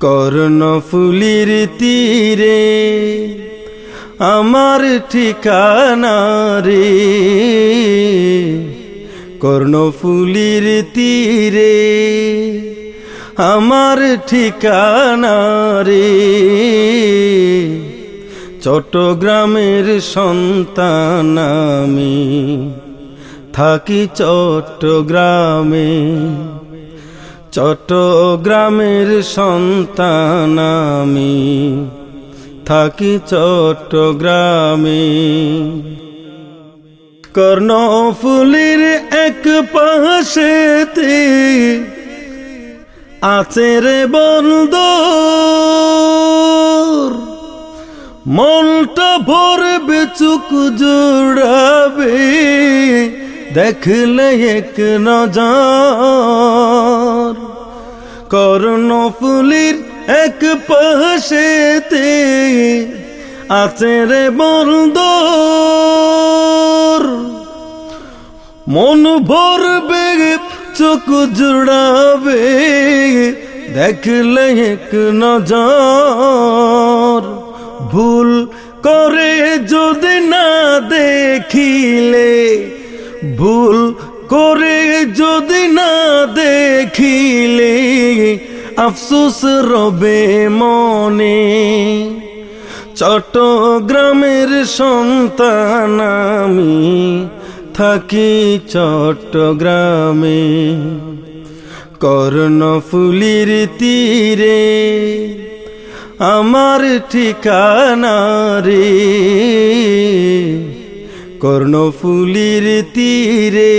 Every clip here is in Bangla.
কর্ণফুলির তীরে, আমার ঠিকানা রে। কর্ণফুলির তীরে, আমার ঠিকানা রে। চট্টগ্রামের সন্তান আমি, থাকি চট্টগ্রামে। চট্টগ্রামের সন্তান আমি। থাকি চট্টগ্রামে। কর্ণফুলির এক পাশেতে আছে রে বন্ধ মনটা ভরবে, চুক জোড়াবে। দেখলে এক নজর। কর্ণফুলির এক পাশেতে আছে রে বন্ধ মন ভরবে চোখ জুড়াবে, দেখলে এক নজর। ভুল করে যদি না দেখিলে, ভুল করে যদি না দেখিলে আফসোস রবে মনে। চট্টগ্রামের সন্তান আমি থাকি চট্টগ্রামে। কর্ণফুলির তীরে আমার ঠিকানা রে। কর্ণফুলির তীরে,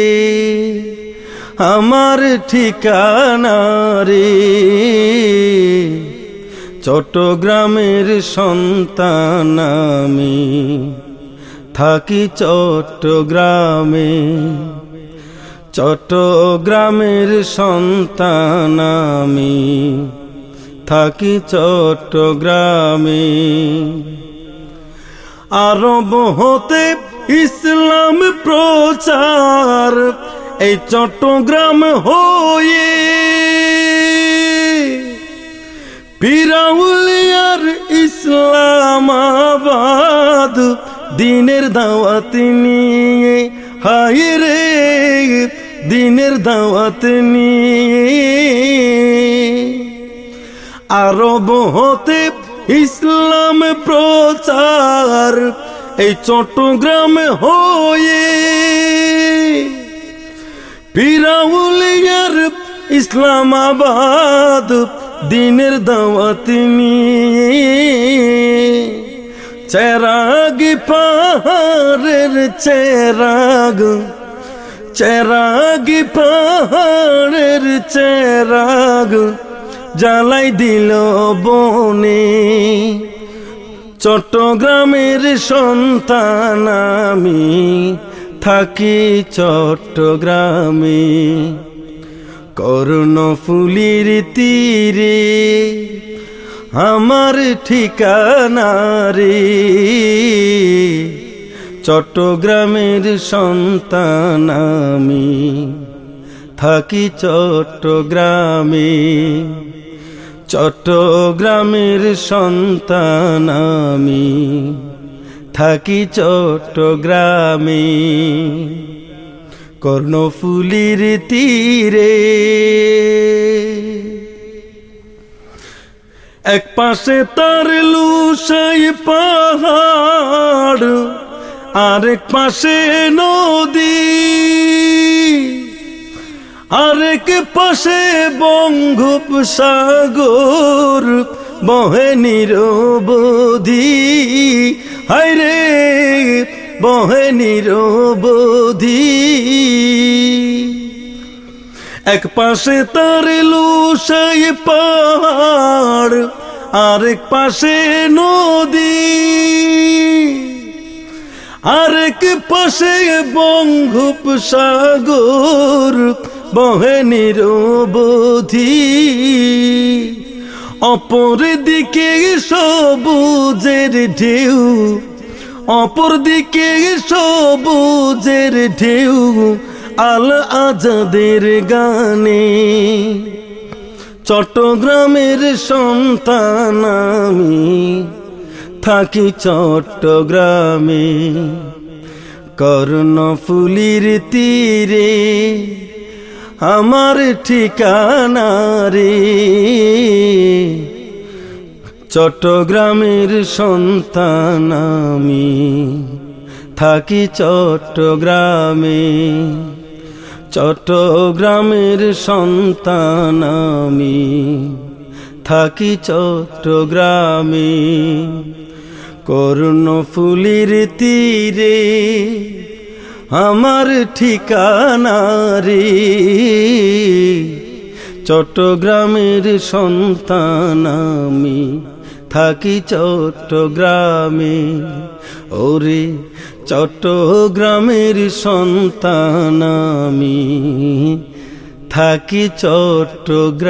আমার ঠিকানা রে। চট্টগ্রামের সন্তান আমি, থাকি চট্টগ্রামে। চট্টগ্রামের সন্তান আমি, থাকি চট্টগ্রামে। আরব হতে ইসলাম প্রচার, এই চট্টগ্রাম হয়ে পিরাউলিয়ার ইসলামাবাদ, দিনের দাওয়াত নিয়ে হাই রে, দিনের দাওয়াত নিয়ে। আরব হতে ইসলাম প্রচার এই চট্টগ্রাম হয়ে পিরাউলিয়ার ইসলামাবাদ দিনের দাওয়াত নিয়ে। চেরাগ পাহাড়ের চেরাগ চেরাগ পাহাড়ের চেরাগ জ্বালাই দিল বনে। চট্টগ্রামের সন্তান আমি। থাকি চট্টগ্রামে। কর্ণফুলির তীরে আমার ঠিকানা রে। চট্টগ্রামের সন্তান আমি। থাকি চট্টগ্রামে। চট্টগ্রামের সন্তান আমি। থাকি চট্টগ্রামে। কর্ণফুলির তীরে। এক পাশে তার লুসাই পাহাড়, আরেক পাশে নদী। আরেক পাশে বঙ্গোপসাগর, বহে নিরবধি। হাইরে বহে নিরবধি। এক পাশে তার লুসাই পাহাড় আরেক পাশে নদী। আরেক পাশে বঙ্গোপসাগর বহে নিরবধি। অপর দিকে সবুজের ঢেউ অপর দিকে সবুজের ঢেউ, আল আজাদের গানে। চট্টগ্রামের সন্তান আমি, থাকি চট্টগ্রামে। কর্ণফুলির তীরে আমার ঠিকানা রে। চট্টগ্রামের সন্তান আমি। থাকি চট্টগ্রামে। চট্টগ্রামের সন্তান আমি। থাকি চট্টগ্রামে। কর্ণফুলির তীরে আমার ঠিকানা রে। চট্টগ্রামের সন্তান আমি থাকি চট্টগ্রামে। ওরে চট্টগ্রামের সন্তান আমি থাকি চট্টগ্রামে।